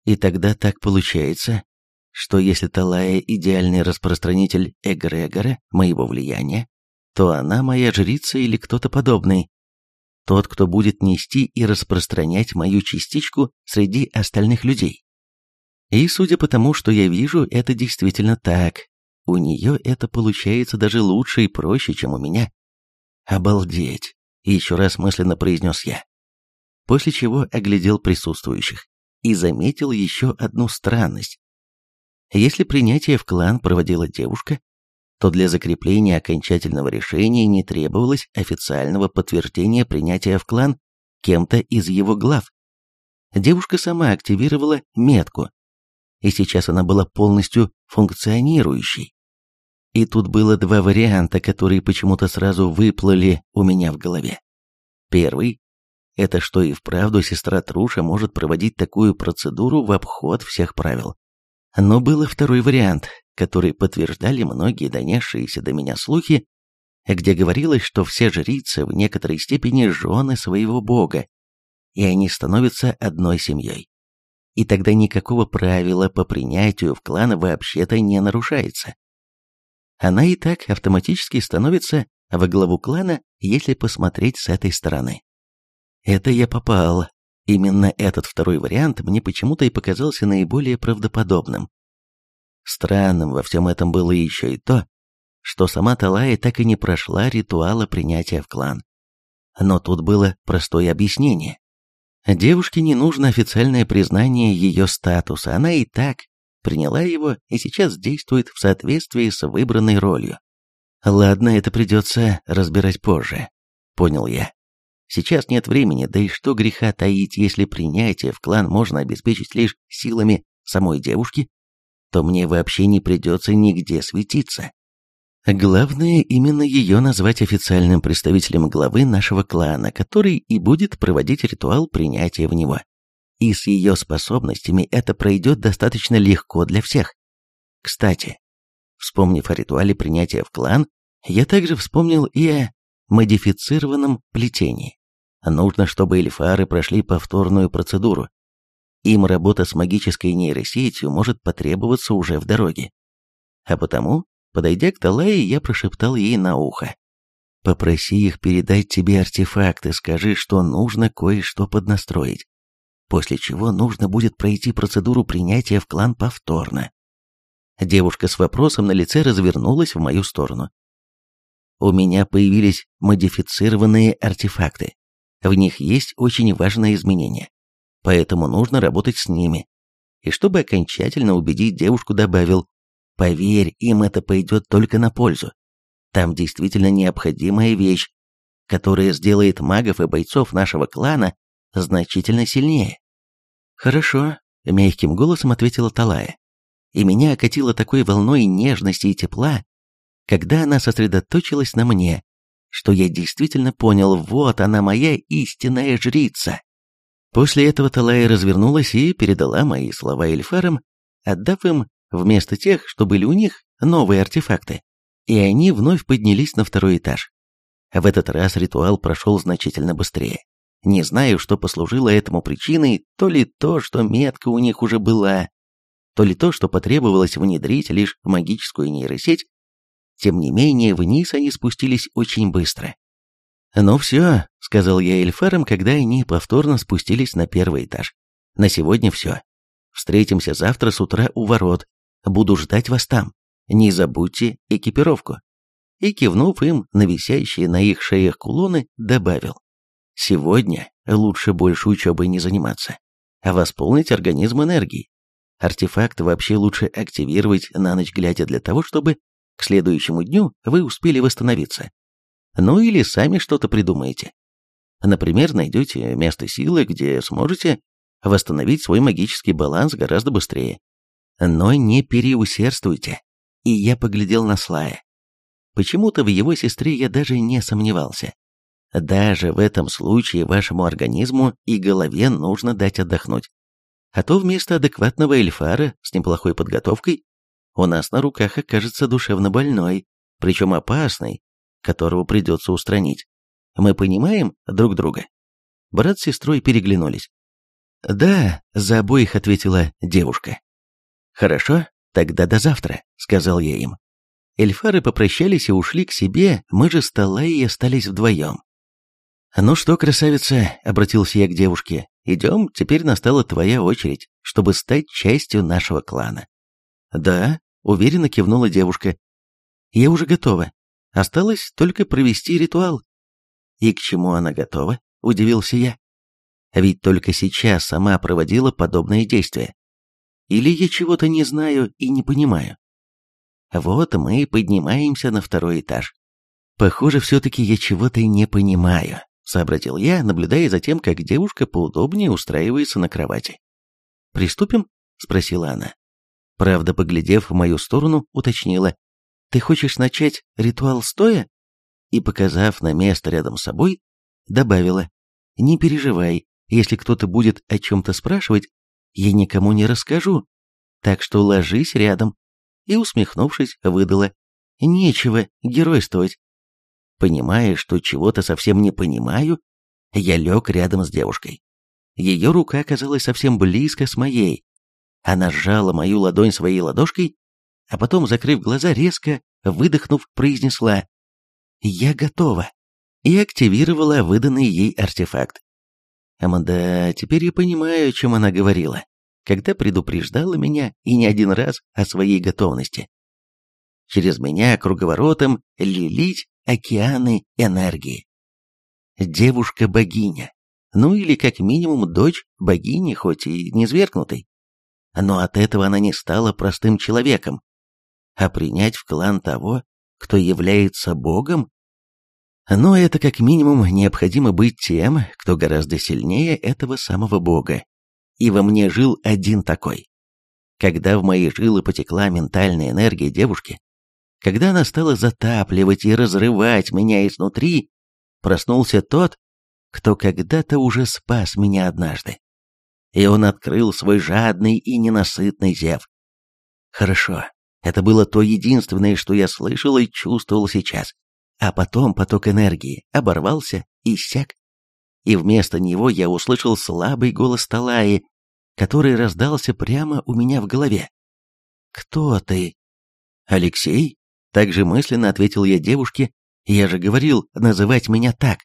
Speaker 2: И тогда так получается, что если Талая идеальный распространитель эгрегора, моего влияния, то она моя жрица или кто-то подобный, тот, кто будет нести и распространять мою частичку среди остальных людей. И судя по тому, что я вижу, это действительно так. У нее это получается даже лучше и проще, чем у меня. Обалдеть, еще раз мысленно произнес я. После чего оглядел присутствующих и заметил еще одну странность. Если принятие в клан проводила девушка, то для закрепления окончательного решения не требовалось официального подтверждения принятия в клан кем-то из его глав. Девушка сама активировала метку, и сейчас она была полностью функционирующей. И тут было два варианта, которые почему-то сразу выплыли у меня в голове. Первый – это что и вправду сестра Труша может проводить такую процедуру в обход всех правил. Но был и второй вариант, который подтверждали многие донесшиеся до меня слухи, где говорилось, что все жрицы в некоторой степени жены своего бога, и они становятся одной семьей. И тогда никакого правила по принятию в клан вообще-то не нарушается. Она и так автоматически становится во главу клана, если посмотреть с этой стороны. Это я попал. Именно этот второй вариант мне почему-то и показался наиболее правдоподобным. Странным во всем этом было еще и то, что сама Талая так и не прошла ритуала принятия в клан. Но тут было простое объяснение. Девушке не нужно официальное признание ее статуса, она и так приняла его и сейчас действует в соответствии с выбранной ролью. Ладно, это придется разбирать позже, понял я. Сейчас нет времени, да и что греха таить, если принятие в клан можно обеспечить лишь силами самой девушки, то мне вообще не придется нигде светиться. Главное именно ее назвать официальным представителем главы нашего клана, который и будет проводить ритуал принятия в него. И с ее способностями это пройдет достаточно легко для всех. Кстати, вспомнив о ритуале принятия в клан, я также вспомнил и о модифицированном плетении. Нужно, чтобы эльфары прошли повторную процедуру. Им работа с магической нейросетью может потребоваться уже в дороге. А потому, подойдя к Талае, я прошептал ей на ухо. «Попроси их передать тебе артефакты, скажи, что нужно кое-что поднастроить. После чего нужно будет пройти процедуру принятия в клан повторно». Девушка с вопросом на лице развернулась в мою сторону. У меня появились модифицированные артефакты. В них есть очень важные изменения. Поэтому нужно работать с ними. И чтобы окончательно убедить девушку, добавил, поверь, им это пойдет только на пользу. Там действительно необходимая вещь, которая сделает магов и бойцов нашего клана значительно сильнее. «Хорошо», — мягким голосом ответила Талая. И меня окатило такой волной нежности и тепла, когда она сосредоточилась на мне, что я действительно понял, вот она моя истинная жрица. После этого Талая развернулась и передала мои слова эльфарам, отдав им вместо тех, что были у них, новые артефакты. И они вновь поднялись на второй этаж. В этот раз ритуал прошел значительно быстрее. Не знаю, что послужило этому причиной, то ли то, что метка у них уже была, то ли то, что потребовалось внедрить лишь магическую нейросеть. Тем не менее, вниз они спустились очень быстро. «Ну все», — сказал я эльфарам, когда они повторно спустились на первый этаж. «На сегодня все. Встретимся завтра с утра у ворот. Буду ждать вас там. Не забудьте экипировку». И, кивнув им на висящие на их шеях кулоны, добавил. «Сегодня лучше больше учебой не заниматься, а восполнить организм энергией. Артефакт вообще лучше активировать на ночь глядя для того, чтобы к следующему дню вы успели восстановиться. Ну или сами что-то придумаете. Например, найдете место силы, где сможете восстановить свой магический баланс гораздо быстрее. Но не переусердствуйте. И я поглядел на Слая. Почему-то в его сестре я даже не сомневался. Даже в этом случае вашему организму и голове нужно дать отдохнуть. А то вместо адекватного эльфара с неплохой подготовкой у нас на руках окажется душевно больной, причем опасный, которого придется устранить. Мы понимаем друг друга?» Брат с сестрой переглянулись. «Да», — за обоих ответила девушка. «Хорошо, тогда до завтра», — сказал я им. Эльфары попрощались и ушли к себе, мы же стола и остались вдвоем. «Ну что, красавица», — обратился я к девушке, — «идем, теперь настала твоя очередь, чтобы стать частью нашего клана». «Да», — уверенно кивнула девушка. «Я уже готова. Осталось только провести ритуал. И к чему она готова? Удивился я. Ведь только сейчас сама проводила подобные действия. Или я чего-то не знаю и не понимаю. Вот мы поднимаемся на второй этаж. Похоже, все-таки я чего-то не понимаю, сообразил я, наблюдая за тем, как девушка поудобнее устраивается на кровати. «Приступим?» — спросила она. Правда, поглядев в мою сторону, уточнила. Ты хочешь начать ритуал стоя?» И, показав на место рядом с собой, добавила, «Не переживай, если кто-то будет о чем-то спрашивать, я никому не расскажу, так что ложись рядом». И, усмехнувшись, выдала, «Нечего геройствовать». Понимая, что чего-то совсем не понимаю, я лег рядом с девушкой. Ее рука оказалась совсем близко с моей. Она сжала мою ладонь своей ладошкой а потом, закрыв глаза, резко, выдохнув, произнесла «Я готова» и активировала выданный ей артефакт. Аманда, теперь я понимаю, о чем она говорила, когда предупреждала меня и не один раз о своей готовности. Через меня круговоротом лилить океаны энергии. Девушка-богиня, ну или как минимум дочь богини, хоть и не свергнутой. Но от этого она не стала простым человеком, а принять в клан того, кто является богом? Но это как минимум необходимо быть тем, кто гораздо сильнее этого самого бога. И во мне жил один такой. Когда в мои жилы потекла ментальная энергия девушки, когда она стала затапливать и разрывать меня изнутри, проснулся тот, кто когда-то уже спас меня однажды. И он открыл свой жадный и ненасытный зев. Хорошо, это было то единственное, что я слышал и чувствовал сейчас. А потом поток энергии оборвался, иссяк. И вместо него я услышал слабый голос Талаи, который раздался прямо у меня в голове. «Кто ты?» «Алексей?» Также мысленно ответил я девушке, я же говорил называть меня так.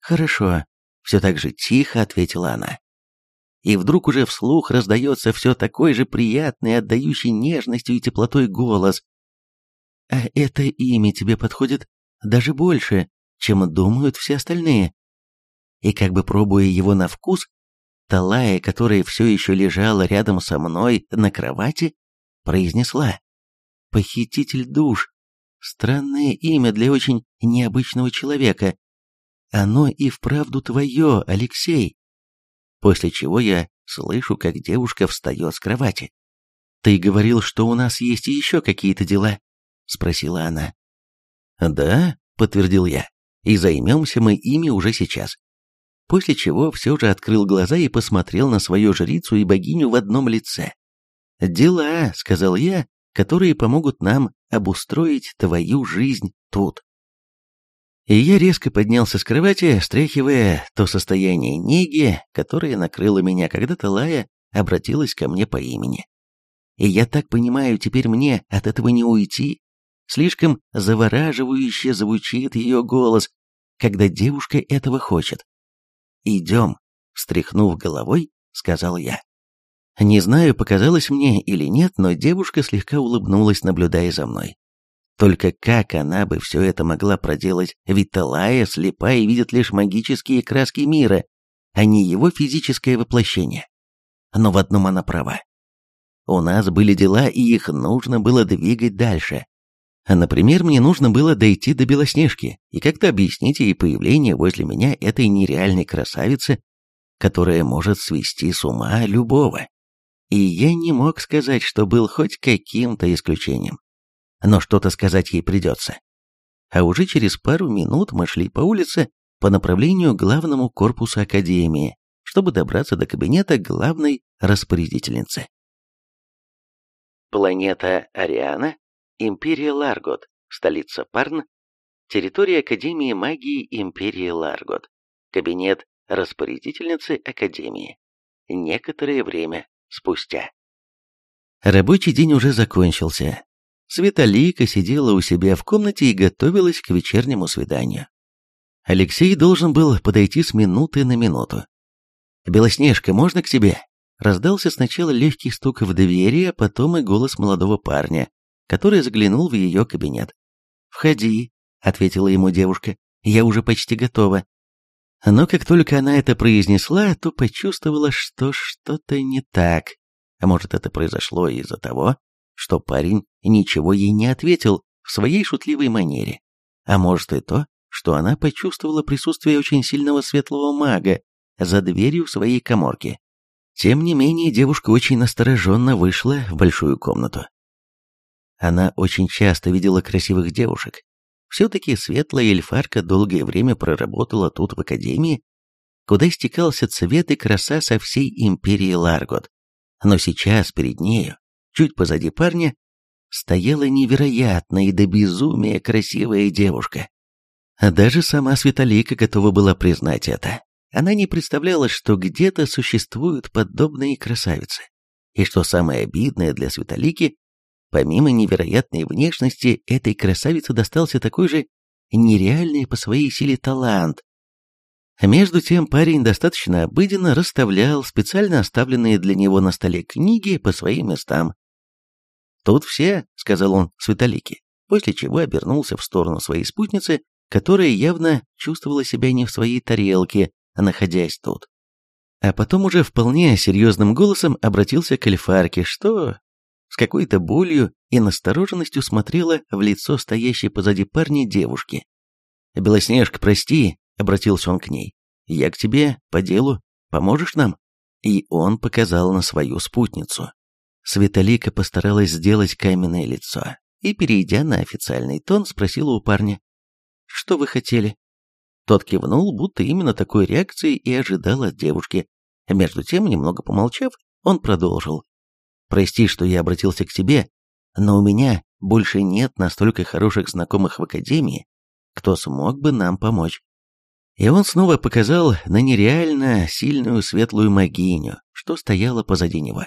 Speaker 2: Хорошо, все так же тихо ответила она. И вдруг уже вслух раздается все такой же приятный, отдающий нежностью и теплотой голос. А это имя тебе подходит даже больше, чем думают все остальные. И как бы пробуя его на вкус, Талая, которая все еще лежала рядом со мной на кровати, произнесла. Похититель душ. Странное имя для очень необычного человека. Оно и вправду твое, Алексей. После чего я слышу, как девушка встает с кровати. «Ты говорил, что у нас есть еще какие-то дела?» — спросила она. «Да», — подтвердил я, — «и займемся мы ими уже сейчас». После чего все же открыл глаза и посмотрел на свою жрицу и богиню в одном лице. «Дела», — сказал я, которые помогут нам обустроить твою жизнь тут. И я резко поднялся с кровати, стряхивая то состояние неги, которое накрыло меня, когда Талая обратилась ко мне по имени. И я так понимаю, теперь мне от этого не уйти. Слишком завораживающе звучит ее голос, когда девушка этого хочет. «Идем», — встряхнув головой, сказал я. Не знаю, показалось мне или нет, но девушка слегка улыбнулась, наблюдая за мной. Только как она бы все это могла проделать, ведь Талая слепа и видит лишь магические краски мира, а не его физическое воплощение. Но в одном она права. У нас были дела, и их нужно было двигать дальше. А, например, мне нужно было дойти до Белоснежки и как-то объяснить ей появление возле меня этой нереальной красавицы, которая может свести с ума любого и я не мог сказать, что был хоть каким-то исключением. Но что-то сказать ей придется. А уже через пару минут мы шли по улице по направлению к главному корпусу Академии, чтобы добраться до кабинета главной распорядительницы.
Speaker 1: Планета Ариана, Империя Ларгот, столица Парн, территория Академии магии Империи Ларгот, кабинет распорядительницы Академии. Некоторое время спустя.
Speaker 2: Рабочий день уже закончился. Светолика сидела у себя в комнате и готовилась к вечернему свиданию. Алексей должен был подойти с минуты на минуту. «Белоснежка, можно к тебе?» Раздался сначала легкий стук в двери, а потом и голос молодого парня, который заглянул в ее кабинет. «Входи», — ответила ему девушка, — «я уже почти готова». Но как только она это произнесла, то почувствовала, что что-то не так. А может, это произошло из-за того, что парень ничего ей не ответил в своей шутливой манере. А может и то, что она почувствовала присутствие очень сильного светлого мага за дверью своей коморке. Тем не менее, девушка очень настороженно вышла в большую комнату. Она очень часто видела красивых девушек, все-таки светлая эльфарка долгое время проработала тут в Академии, куда стекался цвет и краса со всей империи Ларгот. Но сейчас перед нею, чуть позади парня, стояла невероятная и до безумия красивая девушка. А даже сама Светолика готова была признать это. Она не представляла, что где-то существуют подобные красавицы. И что самое обидное для Светолики, Помимо невероятной внешности, этой красавице достался такой же нереальный по своей силе талант. Между тем парень достаточно обыденно расставлял специально оставленные для него на столе книги по своим местам. «Тут все», — сказал он Светолике, после чего обернулся в сторону своей спутницы, которая явно чувствовала себя не в своей тарелке, находясь тут. А потом уже вполне серьезным голосом обратился к Эльфарке, что с какой-то болью и настороженностью смотрела в лицо стоящей позади парня девушки. «Белоснежка, прости», — обратился он к ней, — «я к тебе по делу, поможешь нам?» И он показал на свою спутницу. Светолика постаралась сделать каменное лицо и, перейдя на официальный тон, спросила у парня. «Что вы хотели?» Тот кивнул, будто именно такой реакции и ожидал от девушки. Между тем, немного помолчав, он продолжил. «Прости, что я обратился к тебе, но у меня больше нет настолько хороших знакомых в Академии, кто смог бы нам помочь. И он снова показал на нереально сильную светлую магиню, что стояла позади него.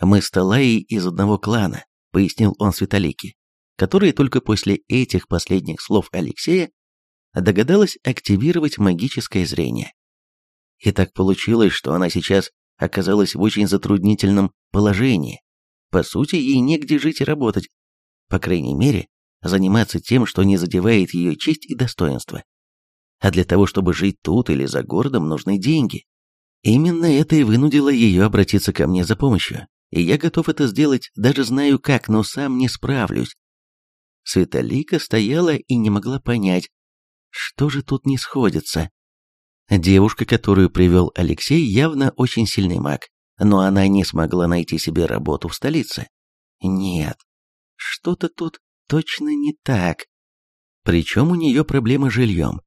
Speaker 2: «Мы с Талаей из одного клана», — пояснил он Светолике, которая только после этих последних слов Алексея догадалась активировать магическое зрение. И так получилось, что она сейчас оказалась в очень затруднительном положении. По сути, ей негде жить и работать. По крайней мере, заниматься тем, что не задевает ее честь и достоинство. А для того, чтобы жить тут или за городом, нужны деньги. Именно это и вынудило ее обратиться ко мне за помощью. И я готов это сделать, даже знаю как, но сам не справлюсь. Светолика стояла и не могла понять, что же тут не сходится. Девушка, которую привел Алексей, явно очень сильный маг, но она не смогла найти себе работу в столице. Нет, что-то тут точно не так. Причем у нее проблемы с жильем,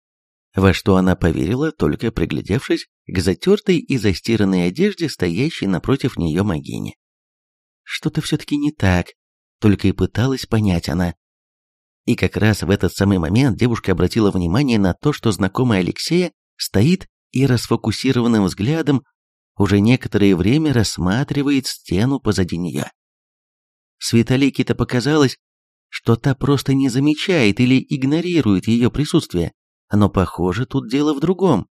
Speaker 2: во что она поверила, только приглядевшись к затертой и застиранной одежде, стоящей напротив нее могине. Что-то все-таки не так, только и пыталась понять она. И как раз в этот самый момент девушка обратила внимание на то, что знакомый Алексея стоит и расфокусированным взглядом уже некоторое время рассматривает стену позади нее. Светолике-то показалось, что та просто не замечает или игнорирует ее присутствие, но, похоже, тут дело в другом.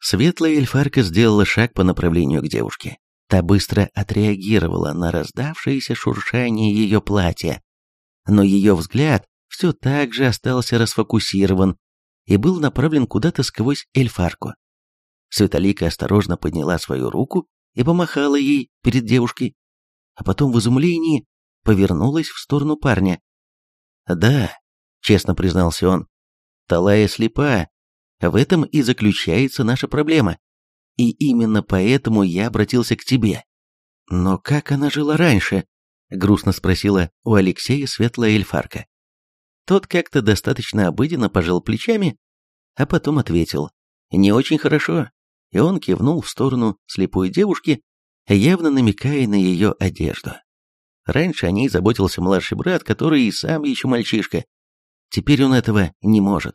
Speaker 2: Светлая эльфарка сделала шаг по направлению к девушке. Та быстро отреагировала на раздавшееся шуршание ее платья, но ее взгляд все так же остался расфокусирован и был направлен куда-то сквозь эльфарку. Светолика осторожно подняла свою руку и помахала ей перед девушкой, а потом в изумлении повернулась в сторону парня. «Да», — честно признался он, — «Талая слепа, в этом и заключается наша проблема. И именно поэтому я обратился к тебе». «Но как она жила раньше?» — грустно спросила у Алексея светлая эльфарка. Тот как-то достаточно обыденно пожал плечами, а потом ответил «Не очень хорошо», и он кивнул в сторону слепой девушки, явно намекая на ее одежду. Раньше о ней заботился младший брат, который и сам еще мальчишка. Теперь он этого не может.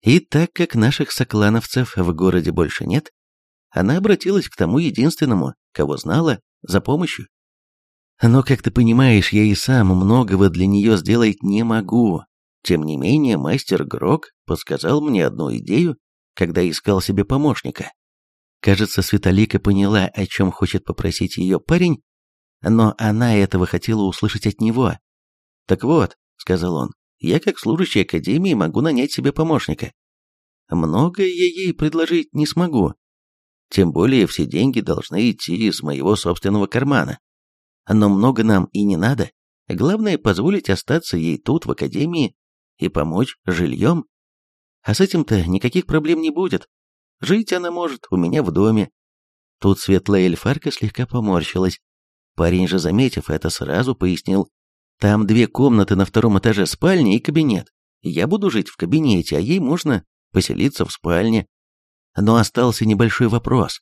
Speaker 2: И так как наших соклановцев в городе больше нет, она обратилась к тому единственному, кого знала, за помощью. Но, как ты понимаешь, я и сам многого для нее сделать не могу, тем не менее, мастер Грок подсказал мне одну идею, когда искал себе помощника. Кажется, Светолика поняла, о чем хочет попросить ее парень, но она этого хотела услышать от него. «Так вот», — сказал он, — «я как служащий Академии могу нанять себе помощника. Многое я ей предложить не смогу. Тем более все деньги должны идти из моего собственного кармана. Но много нам и не надо. Главное, позволить остаться ей тут, в Академии, и помочь жильем. А с этим-то никаких проблем не будет. Жить она может у меня в доме. Тут светлая эльфарка слегка поморщилась. Парень же, заметив это, сразу пояснил. Там две комнаты на втором этаже спальня и кабинет. Я буду жить в кабинете, а ей можно поселиться в спальне. Но остался небольшой вопрос.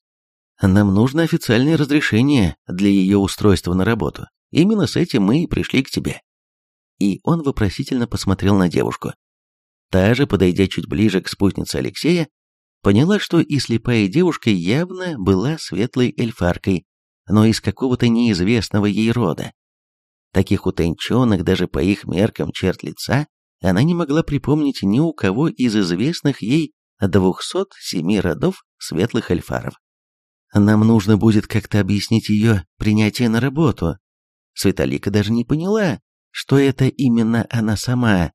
Speaker 2: Нам нужно официальное разрешение для ее устройства на работу. Именно с этим мы и пришли к тебе и он вопросительно посмотрел на девушку. Та же, подойдя чуть ближе к спутнице Алексея, поняла, что и слепая девушка явно была светлой эльфаркой, но из какого-то неизвестного ей рода. Таких утонченных даже по их меркам черт лица она не могла припомнить ни у кого из известных ей 207 родов светлых эльфаров. Нам нужно будет как-то объяснить ее принятие на работу. Светолика даже не поняла, что это именно она сама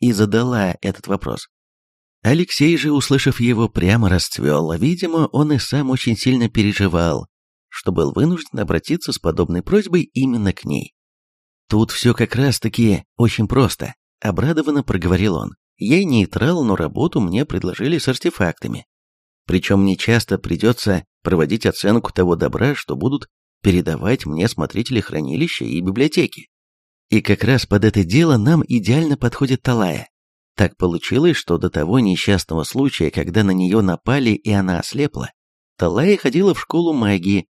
Speaker 2: и задала этот вопрос. Алексей же, услышав его, прямо расцвел. Видимо, он и сам очень сильно переживал, что был вынужден обратиться с подобной просьбой именно к ней. «Тут все как раз-таки очень просто», — обрадованно проговорил он. «Я нейтрал, но работу мне предложили с артефактами. Причем мне часто придется проводить оценку того добра, что будут передавать мне смотрители хранилища и библиотеки. И как раз под это дело нам идеально подходит Талая. Так получилось, что до того несчастного случая, когда на нее напали и она ослепла, Талая ходила в школу магии,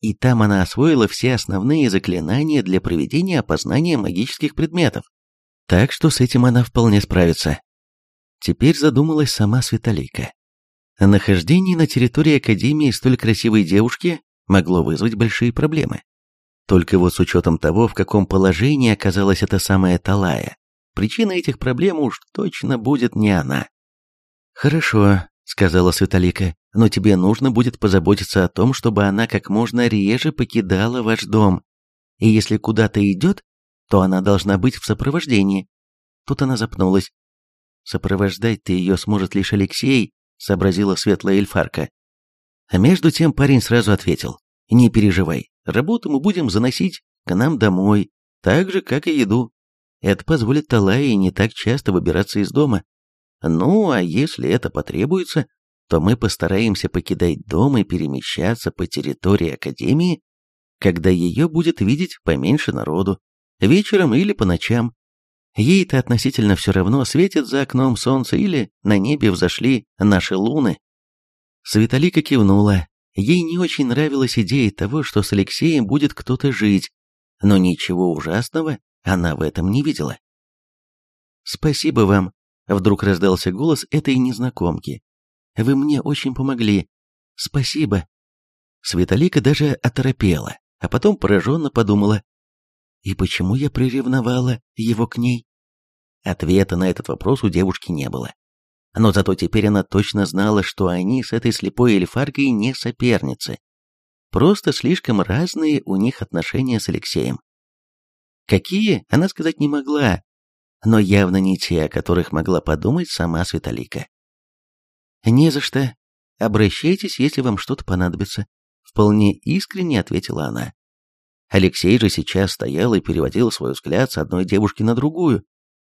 Speaker 2: и там она освоила все основные заклинания для проведения опознания магических предметов. Так что с этим она вполне справится. Теперь задумалась сама Светолейка. Нахождение на территории Академии столь красивой девушки могло вызвать большие проблемы. Только вот с учетом того, в каком положении оказалась эта самая Талая, причина этих проблем уж точно будет не она. «Хорошо», — сказала Светолика, — «но тебе нужно будет позаботиться о том, чтобы она как можно реже покидала ваш дом. И если куда-то идет, то она должна быть в сопровождении». Тут она запнулась. «Сопровождать-то ее сможет лишь Алексей», — сообразила светлая эльфарка. А между тем парень сразу ответил. «Не переживай, работу мы будем заносить к нам домой, так же, как и еду. Это позволит Талае не так часто выбираться из дома. Ну, а если это потребуется, то мы постараемся покидать дом и перемещаться по территории Академии, когда ее будет видеть поменьше народу, вечером или по ночам. Ей-то относительно все равно, светит за окном солнце или на небе взошли наши луны. Светолика кивнула. Ей не очень нравилась идея того, что с Алексеем будет кто-то жить, но ничего ужасного она в этом не видела. «Спасибо вам», — вдруг раздался голос этой незнакомки. «Вы мне очень помогли. Спасибо». Светолика даже оторопела, а потом пораженно подумала. «И почему я приревновала его к ней?» Ответа на этот вопрос у девушки не было. Но зато теперь она точно знала, что они с этой слепой эльфаркой не соперницы. Просто слишком разные у них отношения с Алексеем. Какие, она сказать не могла, но явно не те, о которых могла подумать сама Светолика. «Не за что. Обращайтесь, если вам что-то понадобится», — вполне искренне ответила она. Алексей же сейчас стоял и переводил свой взгляд с одной девушки на другую,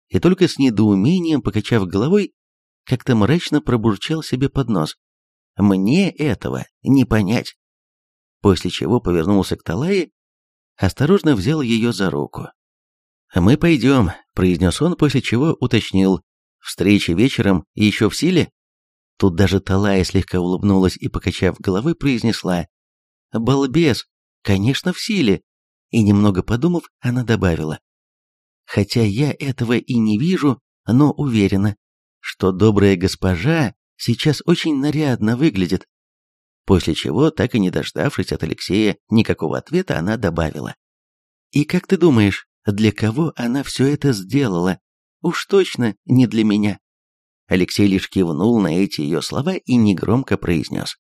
Speaker 2: и только с недоумением, покачав головой, как-то мрачно пробурчал себе под нос. «Мне этого не понять». После чего повернулся к Талае, осторожно взял ее за руку. «Мы пойдем», — произнес он, после чего уточнил. «Встреча вечером еще в силе?» Тут даже Талая слегка улыбнулась и, покачав головой, произнесла. «Балбес, конечно, в силе». И немного подумав, она добавила. «Хотя я этого и не вижу, но уверена, что добрая госпожа сейчас очень нарядно выглядит. После чего, так и не дождавшись от Алексея никакого ответа, она добавила. «И как ты думаешь, для кого она все это сделала? Уж точно не для меня». Алексей лишь кивнул на эти ее слова и негромко произнес.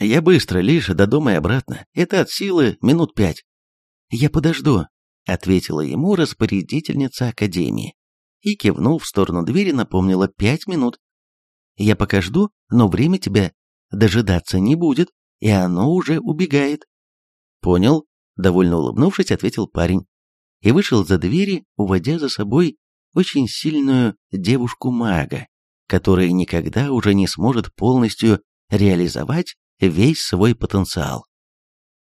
Speaker 2: «Я быстро, лишь до дома и обратно. Это от силы минут пять». «Я подожду», — ответила ему распорядительница академии и, кивнув в сторону двери, напомнила пять минут. «Я пока жду, но время тебя дожидаться не будет, и оно уже убегает». «Понял», — довольно улыбнувшись, ответил парень, и вышел за двери, уводя за собой очень сильную девушку-мага, которая никогда уже не сможет полностью реализовать весь свой потенциал.